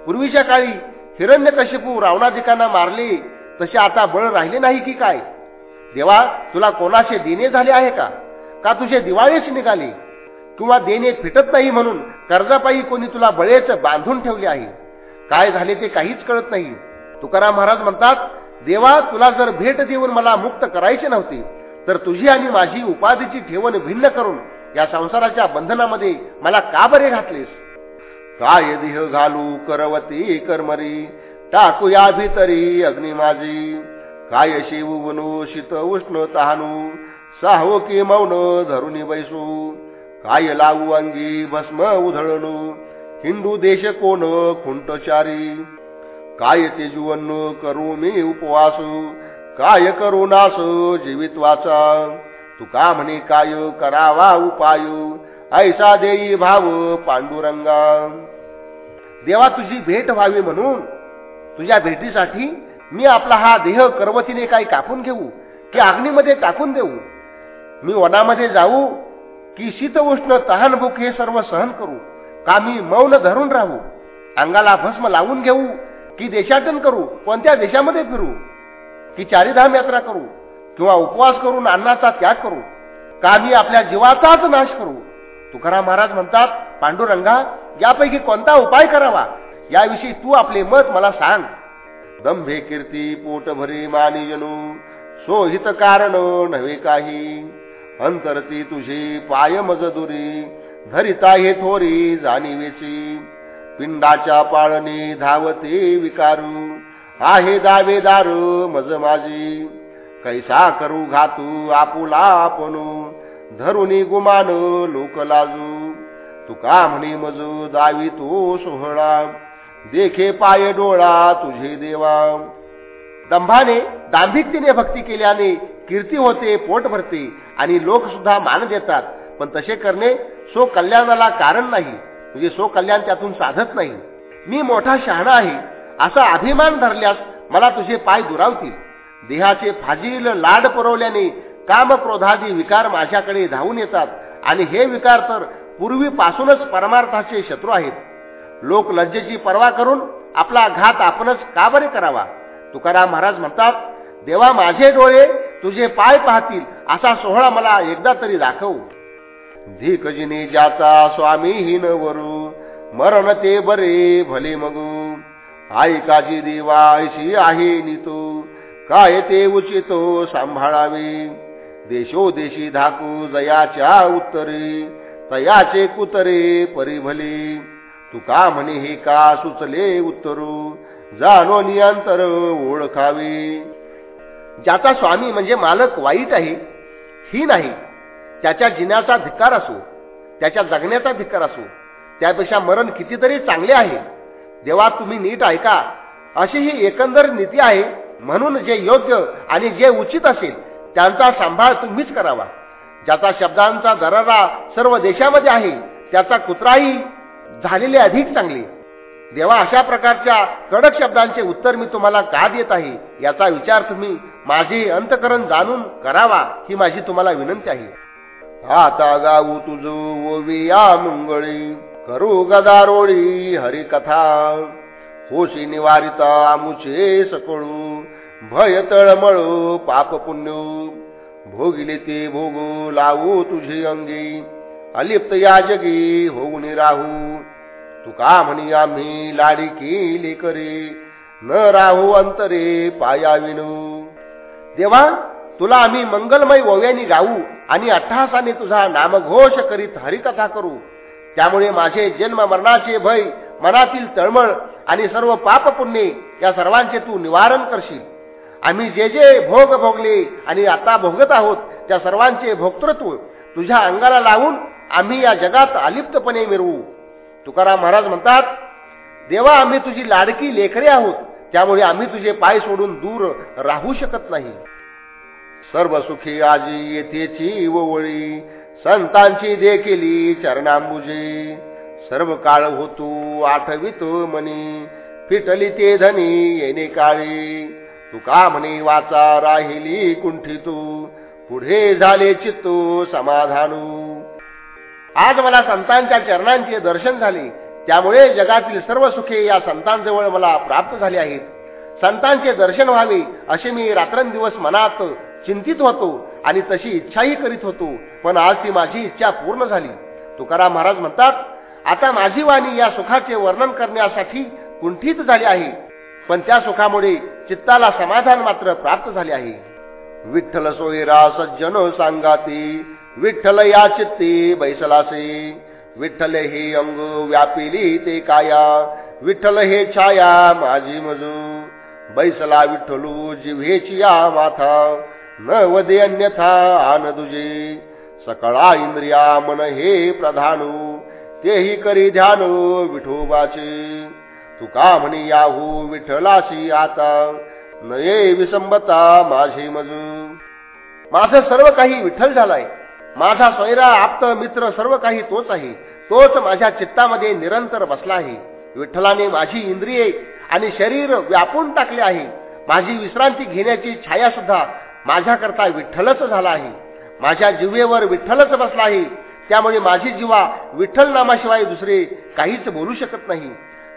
पूर्वीच्या काळी हिरण्यकशिपू रावणाधिकांना मारले तसे आता बळ राहिले नाही की काय? देवा तुला कोणाचे देणे झाले आहे का? का तुझे दिवाळीच निघाले? किंवा देणे फिटत नाही म्हणून कर्जापायी कोणी तुला बळेच बांधून ठेवले आहे? काय झाले ते काहीच कळत नाही. तुकाराम महाराज म्हणतात देवा तुला जर भेट देऊन मला मुक्त करायचे नव्हते तर तुझी आणि माझी उपाधीची ठेवण भिन्न करून या संसाराच्या बंधनामध्ये मला का बरे घातलेस? काय देह घालू करवती कर्मरी टाकूया भीतरी अग्नि माझी. काय शिव शीत उष्ण तहानू साहो की मौन धरुणी बैसू. काय लागू अंगी? भस्म उधळण. हिंदू देश कोण खुंटचारी? काय ते जुवन करू मी उपवासू? काय करू नास जीवित वाचा तू का म्हणे काय करावा उपाय? ऐसा देई भाव पांडुरंगा. देवा तुझी भेट व्हावी म्हणून तुझ्या भेटीसाठी मी आपला हा देह करवतीने काही कापून घेऊ? की अग्नीमध्ये टाकून देऊ? मी वनामध्ये जाऊ की शीत उष्ण तहान भूक हे सर्व सहन करू. का मी मौन धरून राहू. अंगाला भस्म लावून घेऊ. की देशाटन करू? कोणत्या देशामध्ये फिरू? की चारिधाम यात्रा करू? किंवा उपवास करून अन्नाचा त्याग करू? का मी आपल्या जीवाचाच नाश करू. तुकाराम महाराज म्हणतात पांडुरंगा यापैकी कोणता उपाय करावा? याविषयी तू आपले मत मला सांग. दंभे कीर्ती पोट भरी मानी जनू सोहित कारण नव्हे काही. अंतरती तुझी पाय मजदुरी धरिता हे थोरी जाणीवेची. पिंडाच्या पाळणी धावते विकारू आहे दावेदार मज माझी कैसा करू घातू आपुला आपणू धरुनी गुमान लोक लाजू. तुका म्हणी मजू दावी तो सोहळा देखे पाय डोळा तुझे देवा. दंभाने दांभिकतेने भक्ती केल्याने कीर्ती होते पोट भरते आणि लोक सुद्धा मान देतात. पण तसे करणे सो कल्याणाला कारण नाही म्हणजे सो कल्याण त्यातून साधत नाही. मी मोठा शहाणा आहे असा अभिमान धरल्यास मला तुझे पाय दुरावतील. देहाचे फाजील लाड पुरवल्याने कामक्रोधादी विकार माझ्याकडे धावून येतात. आणि हे विकार तर पूर्वीपासूनच परमार्थाचे शत्रू आहेत. लोक लज्जेची पर्वा करून आपला घात आपणच का बरे करावा? तुकाराम महाराज म्हणतात देवा माझे डोळे तुझे पाय पाहतील असा सोहळा मला एकदा तरी दाखव. धीकजिने ज्याचा स्वामीहीन वरू मरण ते बरे भले मगू. आई काजी देवायशी आहे नितो काय ते उचितो सांभाळावे. देशोदेशी धाकू जयाच्या उत्तरे तयाचे कुतरे परिभले तुका म्हणे हे का सुचले उत्तरू जाणो नियंतर ओळखावे. ज्याचा स्वामी म्हणजे मालक वाईट आहे ही नाही. त्याच्या जिन्याचा धिक्कार असो त्याच्या जगण्याचा धिक्कार असो त्यापेक्षा मरण कितीतरी चांगले आहे. देवा तुम्ही नीट ऐका. अशी ही एकंदर नीती आहे म्हणून जे योग्य आणि जे उचित असेल त्यांचा सांभाळ तुम्हीच करावा. ज्याचा शब्दांचा दरारा सर्व देशामध्ये आहे त्याचा कुत्राही झालेले अधिक चांगले. देवा अशा प्रकारच्या कडक शब्दांचे उत्तर मी तुम्हाला का देत आहे? याचा विचार तुम्ही माझे अंतकरण जाणून करावा ही माझी तुम्हाला विनंती आहे. आता गाऊ तुझ ओविया मंगळी करू गदारोळी हरिकथा. होशी निवारिता आमुचे सकळू भय तळमळू पाप पुण्य. भोगिले ते भोगू लावू तुझी अंगी अलिप्त या जगी होऊन राहू. तुका म्हणी आम्ही लाडी केली करी? न राहू अंतरे पाया विनू देवा तुला आम्ही मंगलमय ओव्यानी गाऊ आणि अट्टहासाने तुझा नामघोष करीत हरिकथा करू. त्यामुळे माझे जन्म मरणाचे भय मनातील तळमळ आणि सर्व पाप पुण्ये या सर्वांचे तू निवारण करशील. आम्ही जे जे भोग भोगले आणि आता भोगत आहोत त्या सर्वांचे भोक्तृत्व तुझ्या अंगाला लावून आम्ही या जगात अलिप्तपणे मिरवू. तुकाराम महाराज म्हणतात देवा आम्ही तुझी लाडकी लेकरे आहोत. त्यामुळे आम्ही तुझे पाय सोडून दूर राहू शकत नाही. सर्व सुखी आजी येथेची वळी संतांची देखील चरणांबुजे. सर्व काळ होतो आठवितो मनी फिटली ते धनी येणे काळी. तुका म्हणे वाचा राहिली कुंठितू पुढे झाले चित्तो समाधानू. आज मला संतांच्या चरणांचे दर्शन झाले. त्यामुळे जगातील सर्व सुखे या संतांजवळ मला प्राप्त झाले आहेत. संतांचे दर्शन व्हावे असे मी रात्रंदिवस मनात चिंतित होतो आणि तशी इच्छाही करीत होतो. पण आज ती माझी इच्छा पूर्ण झाली. तुकाराम महाराज म्हणतात आता माझी वाणी या सुखाचे वर्णन करण्यासाठी कुंठित झाली आहे. पण त्या सुखामुळे चित्ताला समाधान मात्र प्राप्त झाले आहे. विठ्ठल सोयरा सज्जन सांगाती विठ्ठल या चित्ती बैसलासी. विठ्ठल हे अंग व्यापिली ते काया विठ्ठल हे छाया माझी मजू. बैसला विठ्ठलू जिव्हेची या माथा न वदे अन्यथा आन दुजे. सकळा इंद्रिया मन हे प्रधानू तेही करी ध्यान विठोबाचे. तुका म्हणी याहू विठ्ठलाशी आता नये विसंबता माझे मजू. माझं सर्व काही विठ्ठल झालाय. माझा सोयरा आप्त मित्र सर्व काही तोच आहे. तोच माझ्या चित्तामध्ये निरंतर बसला आहे. विठ्ठलाने माझी इंद्रिये आणि शरीर व्यापून टाकले आहे. माझी विश्रांती घेण्याची छाया सुद्धा माझ्याकरता विठ्ठलच झाला आहे. माझ्या जिव्हेवर विठ्ठलच बसला आहे. त्यामुळे माझी जीवा विठ्ठल नामाशिवाय दुसरे काहीच बोलू शकत नाही.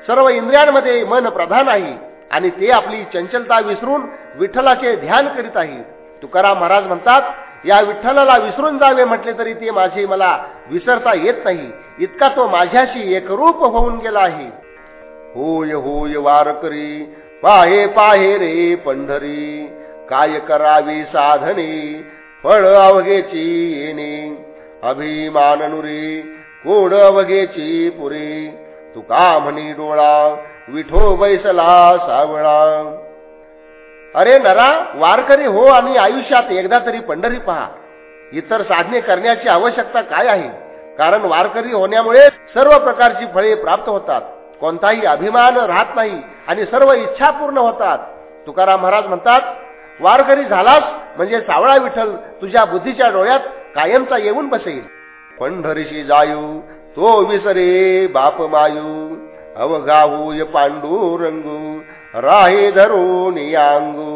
सर्व इंद्रियांमध्ये मन प्रधान आहे. आणि ते आपली चंचलता विसरून विठ्ठलाचे ध्यान करीत आहे तुकाराम महाराज म्हणतात या विठ्ठलाला विसरून जावे म्हटले तरी ते माझे मला विसरता येत नाही. इतका तो माझ्याशी एकरूप होऊन गेला आहे. होय होय वारकरी पाहे पाहे रे पंढरी काय करावी साधने फळ अवघेची येणे. अभिमान नुरे कोड अवघेची पुरे. तुका म्हणी डोळा विठो बैसला सावळा. अरे नरा वारकरी हो आणि आयुष्यात एकदा तरी पंढरी पहा. इतर साधने करण्याची आवश्यकता काय आहे? कारण वारकरी होण्यामुळे सर्व प्रकारची फळे प्राप्त होतात. कोणताही अभिमान राहत नाही आणि सर्व इच्छा पूर्ण होतात. तुकाराम महाराज म्हणतात वारकरी झालास म्हणजे सावळा विठ्ठल तुझ्या बुद्धीच्या डोळ्यात कायमचा येऊन बसेल. पंढरीशी जायू तो विसरे बाप मायू अवघाहूय य रंगू राहे धरो नियांगू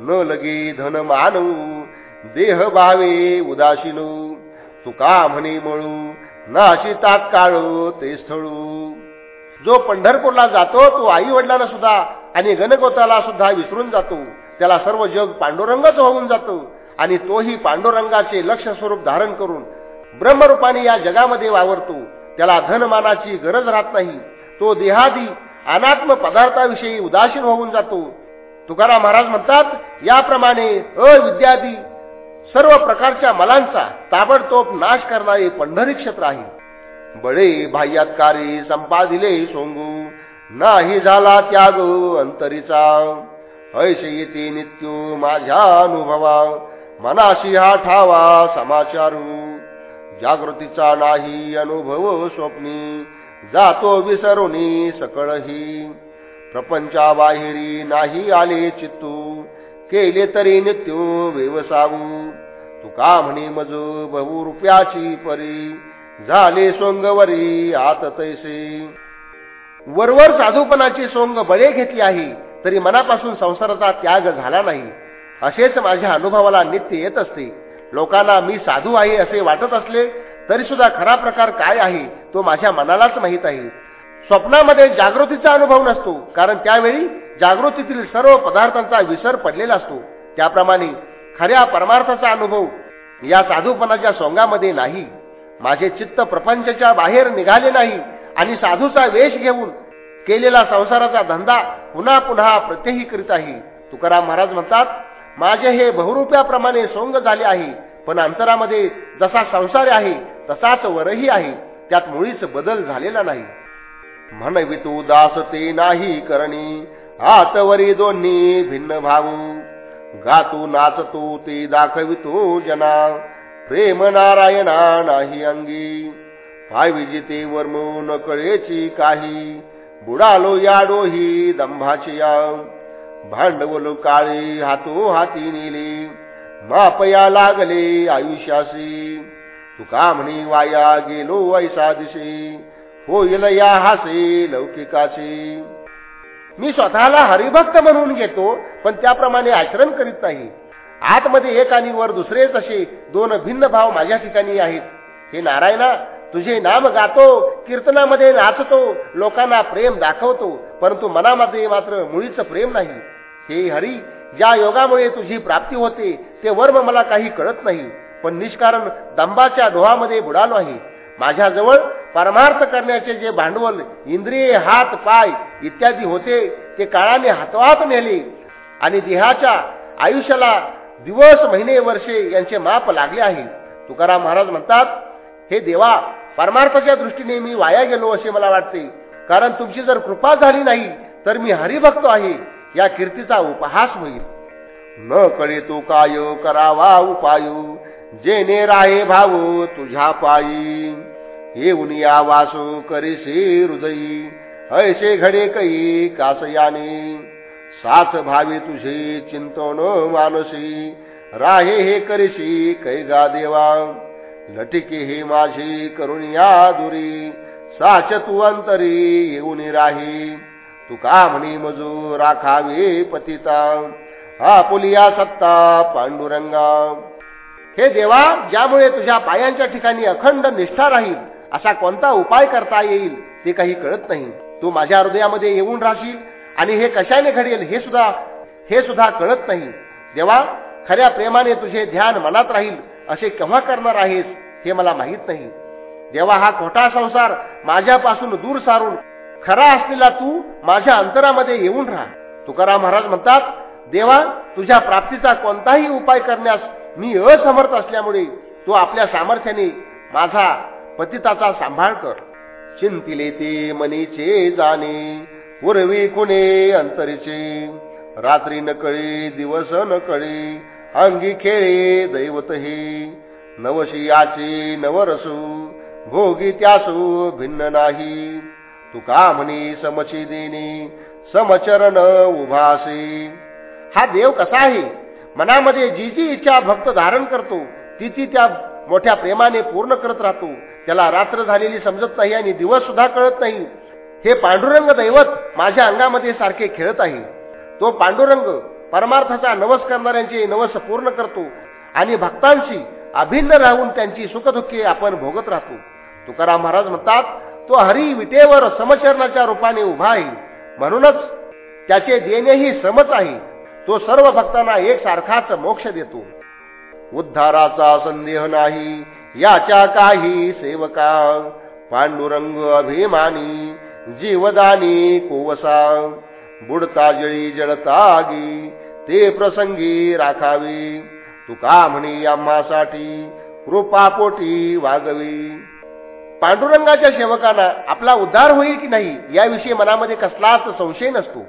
न लगे धन मानू देह भावे उदासीनू तुका म्हणे मळू नाशी काळू ते स्थळू. जो पंढरपूरला जातो तो आई वडिलांना सुद्धा आणि गणगोताला सुद्धा विसरून जातो. त्याला सर्व जग पांडुरंगच होऊन जातो आणि तोही पांडुरंगाचे लक्ष स्वरूप धारण करून ब्रह्मरूपाने या जगामध्ये वावरतो. त्याला धनमानाची गरज राहत नाही. तो देहादी अनात्म पदार्थाविषयी उदासीन होऊन जातो. तुकाराम महाराज म्हणतात याप्रमाणे अविद्यादी सर्व प्रकारच्या मलांचा ताबडतोब नाश करणारे पंढरी क्षेत्र आहे. बळे संपा संपादिले सोंगू नाही झाला त्याग अंतरीचा. ऐसे येते नित्यो माझ्या अनुभवा मनाशी हा ठावा समाचारू. जागृतीचा नाही अनुभव स्वप्नी जातो विसरुनी सकळही. प्रपंचा बाहेरी नाही आले चित्तू केले तरी नित्यो व्यवसावू. तुका म्हणे मज बहु रुपयाची परी झाले सोंगवरी आत तैसे. वरवर साधूपणाची सोंग बळे घेतली आहे तरी मनापासून संसाराचा त्याग झाला नाही. असेच माझ्या अनुभवाला नित्य येत असते. लोकांना मी साधू आहे असे वाटत असले तरी सुद्धा खरा प्रकार काय आहे तो माझ्या मनालाच माहीत आहे. स्वप्नामध्ये जागृतीचा अनुभव नसतो कारण त्यावेळी जागृतीतील सर्व पदार्थांचा विसर पडलेला असतो. त्याप्रमाणे खऱ्या परमार्थाचा अनुभव या साधूपणाच्या सोंगामध्ये नाही. माझे चित्त प्रपंचच्या बाहेर निघाले नाही आणि साधूचा वेश घेऊन केलेला संसाराचा धंदा पुन्हा पुन्हा प्रत्यही करीत आहे. तुकाराम महाराज म्हणतात माझे हे बहुरूप्याप्रमाणे सोंग झाले आहे पण अंतरामध्ये जसा संसार आहे तसाच वरही आहे. त्यात मुळीच बदल झालेला नाही. म्हणवितू दास ते नाही करणी हातवरी दोन्ही भिन्न भाऊ गातू नाचतो ते दाखवितो जना. प्रेम नारायणा नाही अंगी. पाय विजिते वर्मो न कळेची काही. बुडालो याडोही दंभाची या. भांडवल काळे हातो हाती नेले. मापया लागले आयुष्यासी तुका म्हणी वाया गेलो ऐसा दिसे होईल या हासे लौकिकाचे मी स्वतःला हरिभक्त म्हणून घेतो पण त्याप्रमाणे आचरण करीत नाही. आतमध्ये एक आणि वर दुसरेच असे दोन भिन्न भाव माझ्या ठिकाणी आहेत. हे नारायणा तुझे नाम गातो कीर्तनामध्ये नाचतो लोकांना प्रेम दाखवतो परंतु मनामध्ये मात्र मुळीच प्रेम नाही. हे हरी ज्या योगामुळे तुझी प्राप्ती होते ते वर्म मला काही कळत नाही पण निष्कारण दंबाच्या डोहामध्ये बुडालो आहे. माझ्याजवळ परमार्थ करण्याचे जे भांडवल इंद्रिय हात पाय इत्यादी होते ते काळाने हातोहात नेले आणि देहाच्या आयुष्याला दिवस महिने वर्षे यांचे माप लागले आहे. तुकाराम महाराज म्हणतात हे देवा परमार्थाच्या दृष्टीने मी वाया गेलो असे मला वाटते. कारण तुमची जर कृपा झाली नाही तर मी हरिभक्त आहे. या कीर्तीचा उपहास होईल. न कळे तो काय करावा उपाय. जेने राहे भाव तुझ्या पायी. येऊन या वासू करीसे हृदयी. ऐसे घडे कै कासयाने. साथ भावे तुझे चिंतन मानसी. राहे हे करीसी कै गा देवा. लटिके हे माझी करुणिया दुरी साच तू अंतरी येऊन राही. तू का म्हणी मजू राखावे पतिता हा पुलिया सत्ता पांडुरंगा. हे देवा ज्यामुळे तुझ्या पायांच्या ठिकाणी अखंड निष्ठा राहील असा कोणता उपाय करता येईल ते काही कळत नाही. तू माझ्या हृदयामध्ये येऊन राहशील आणि हे कशाने घडेल हे सुद्धा हे सुद्धा कळत नाही. देवा खऱ्या प्रेमाने तुझे ध्यान मनात राहील असे केव्हा करणार आहेस हे मला माहीत नाही. जेव्हा हा खोटा संसार माझ्यापासून दूर सारून खरा असलेला तू माझ्या अंतरामध्ये येऊन राहा. तुकाराम महाराज म्हणतात देवा तुझ्या प्राप्तीचा कोणताही उपाय करण्यास मी असमर्थ असल्यामुळे तू आपल्या सामर्थ्याने माझा पतिताचा सांभाळ कर. चिंतिले ते मनीचे जाणे पूर्वी कुणे अंतरीचे. रात्री न कळे दिवस न कळे. अंगी खेळे दैवत हे नवशियाचे नवरसू भोगी त्यासू भिन्न नाही. तुका म्हणी समची देणे समचरण उभासे. हा देव कसा आहे? मनामध्ये जी जी इच्छा भक्त धारण करतो ती ती त्या मोठ्या प्रेमाने पूर्ण करत राहतो. त्याला रात्र झालेली समजत नाही आणि दिवस सुद्धा कळत नाही. हे पांडुरंग दैवत माझ्या अंगामध्ये सारखे खेळत आहे. तो पांडुरंग परमार्थाचा नवस करणाऱ्यांचे नवस पूर्ण करतो आणि भक्तांशी अभिन्न राहून त्यांची सुखदुःखे आपण भोगत राहतो. तुकाराम महाराज म्हणतात तो हरी विटेवर समचरणाच्या रूपाने उभा आहे. म्हणूनच त्याचे देणेही समच आहे. तो सर्व भक्तांना एक सारखाच मोक्ष देतो. उद्धाराचा संदेह नाही याच्या काही सेवका. पांडुरंग अभिमानी जीवदानी कोवसा. बुडता जळी जळतागी ते प्रसंगी राखावी. तुका म्हणी आम्हासाठी कृपापोटी वागवी. पांडुरंगाच्या सेवकांना आपला उद्धार होईल की नाही याविषयी मनामध्ये कसलाच संशय नसतो.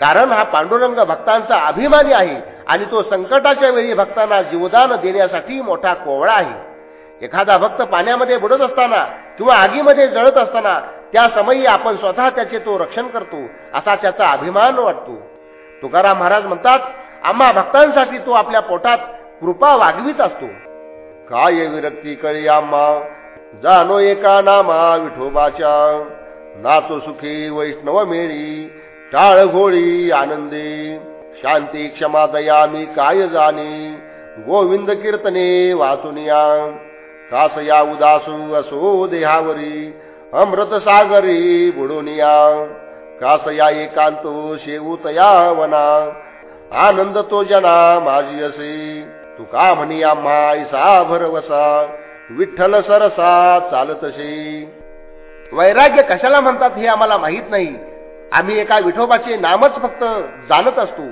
कारण हा पांडुरंग भक्तांचा अभिमानी आहे आणि तो संकटाच्या वेळी भक्तांना जीवदान देण्यासाठी मोठा कोवळा आहे. एखादा भक्त पाण्यामध्ये बुडत असताना किंवा आगीमध्ये जळत असताना त्या समयी आपण स्वतः त्याचे तो रक्षण करतो असा त्याचा अभिमान वाटतो. तुकाराम महाराज म्हणतात आम्हा भक्तांसाठी तो आपल्या पोटात कृपा वागवीत असतो. काय विरक्ती कळी आम्हा? जानो एका नामा विठोबाच्या. नाचो सुखी वैष्णव मेळी टाळ घोळी आनंदी. शांती क्षमा दया मी काय जाणे? गोविंद कीर्तने वाचुनिया कास या उदासू असो देहावरी अमृत सागरी बुडोनिया कास या एकांतो शेऊतया वना आनंद तो जना माझी असे. तू का म्हणी आम्हा भरवसा विठ्ठल सरसा चालतसे वैराग्य कशाला म्हणतात हे आम्हाला माहीत नाही. आम्ही एका विठोबाचे नामच फक्त जाणत असतो.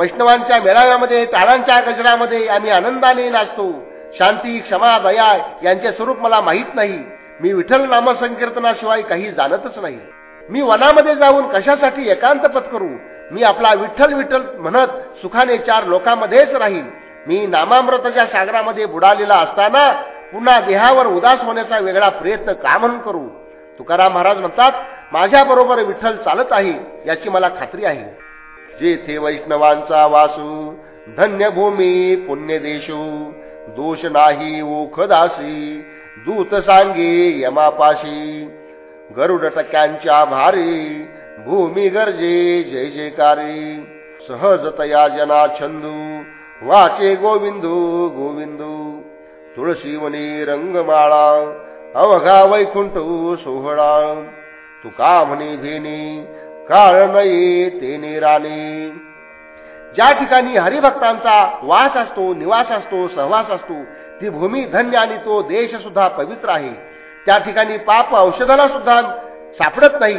वैष्णवांच्या मेळाव्यामध्ये टाळांच्या गजरामध्ये आम्ही आनंदाने नाचतो. शांती क्षमा दया यांचे स्वरूप मला माहीत नाही. मी विठ्ठल नामसंकीर्तनाशिवाय काही जाणतच नाही. मी वनामध्ये जाऊन कशासाठी एकांत पत्करू मी आपला विठ्ठल विठ्ठल म्हणत सुखाने चार लोकांमध्येच राहील मी नामामृताच्या सागरामध्ये बुडालेला असताना पुन्हा देहावर उदास होण्याचा वेगळा प्रयत्न का म्हणून करू? तुकाराम महाराज म्हणतात माझ्या बरोबर विठ्ठल चालत आहे याची मला खात्री आहे. जेथे वैष्णवांचा वासू धन्य भूमी पुण्य देशू दोष नाही ओखदासी दूत सांगे यमापाशी. गरुड टक्यांच्या भारी भूमी गरजे जय जयकारी. सहजतया जना छंदू वाचे गोविंदू गोविंदू. तुळशीवनी रंगमाळा अवघा वैकुंठ सोहळा. तुका म्हणे भेनी काळ नये ते राणे. ज्या ठिकाणी हरिभक्तांचा वास असतो निवास असतो सहवास असतो ती भूमी धन्य आणि तो देश सुद्धा पवित्र आहे. त्या ठिकाणी पाप औषधाला सुद्धा सापडत नाही.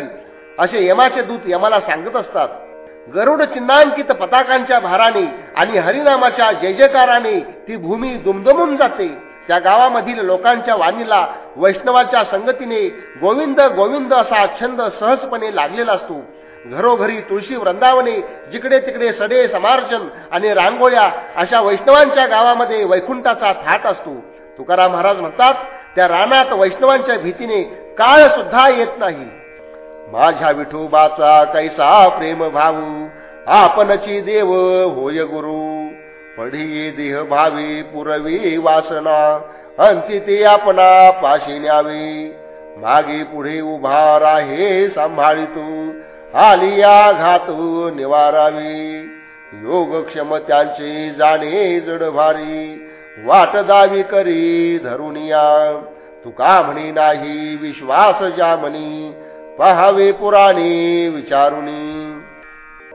असे यमाचे दूत यमाला सांगत असतात गरुड चिन्हांकित पताकांच्या भाराने आणि हरिनामाच्या जय जयकाराने ती भूमी दुमदुमून जाते. त्या गावामधील लोकांच्या वाणीला वैष्णवाच्या संगतीने गोविंद गोविंद असा छंद सहजपणे लागलेला असतो. घरोघरी तुळशी वृंदावने जिकडे तिकडे सडे समार्जन आणि रांगोळ्या अशा वैष्णवांच्या गावामध्ये वैकुंठाचा थाट असतो. तुकाराम महाराज म्हणतात त्या रानात वैष्णवांच्या भीतीने काळ सुद्धा येत नाही. माझ्या विठोबाचा कैसा प्रेम भाऊ आपणची देव होय गुरु. पढिये देह भावी पुरवी वासना अंती ते आपणा पाशी न्यावे. मागे पुढे उभा राहे सांभाळितो. आलिया घातू निवारावी. योगक्षम त्यांचे जाणे जडभारी वाट दावी करी धरुनिया. तुका म्हणी नाही विश्वास जामनी. पहावे पुराणे विचारुनी.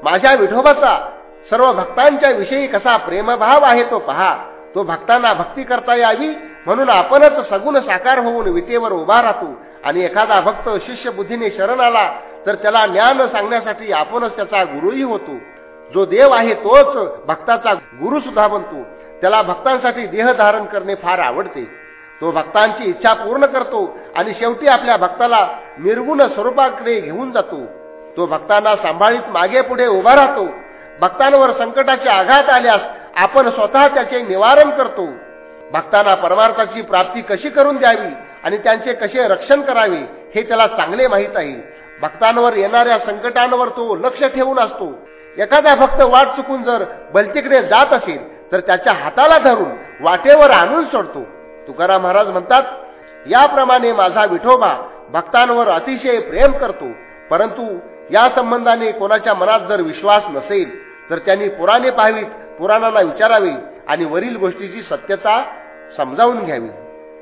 माझ्या विठोबाचा सर्व भक्तांच्या विषयी कसा प्रेमभाव आहे तो पहा. तो भक्तांना भक्ती करता यावी म्हणून आपणच सगुण साकार होऊन विटेवर उभा राहतो आणि एखादा भक्त शिष्य बुद्धीने शरण आला तर त्याला ज्ञान सांगण्यासाठी आपणच त्याचा गुरुही होतो. जो देव आहे तोच भक्ताचा गुरु सुद्धा बनतो. त्याला भक्तांसाठी देह धारण करणे फार आवडते. तो भक्तांची इच्छा पूर्ण करतो आणि शेवटी आपल्या भक्ताला निर्गुण स्वरूपाकडे घेऊन जातो. तो भक्तांना सांभाळीत मागे पुढे उभा राहतो. भक्तांवर संकटाचे आघात आल्यास आपण स्वतः त्याचे निवारण करतो. भक्तांना परमार्थाची प्राप्ती कशी करून द्यावी आणि त्यांचे कसे रक्षण करावे हे त्याला चांगले माहीत आहे. भक्तांवर येणाऱ्या संकटांवर तो लक्ष ठेवून असतो. एखादा भक्त वाट चुकून जर बलतीकडे जात असेल तर त्याच्या हाताला धरून वाटेवर आणून सोडतो. तुकाराम महाराज म्हणतात याप्रमाणे माझा विठोबा भक्तांवर अतिशय प्रेम करतो. परंतु या संबंधाने कोणाच्या मनात जर विश्वास नसेल तर त्यांनी पुराणे पाहावीत पुराणाला विचारावे आणि वरील गोष्टीची सत्यता समजावून घ्यावी.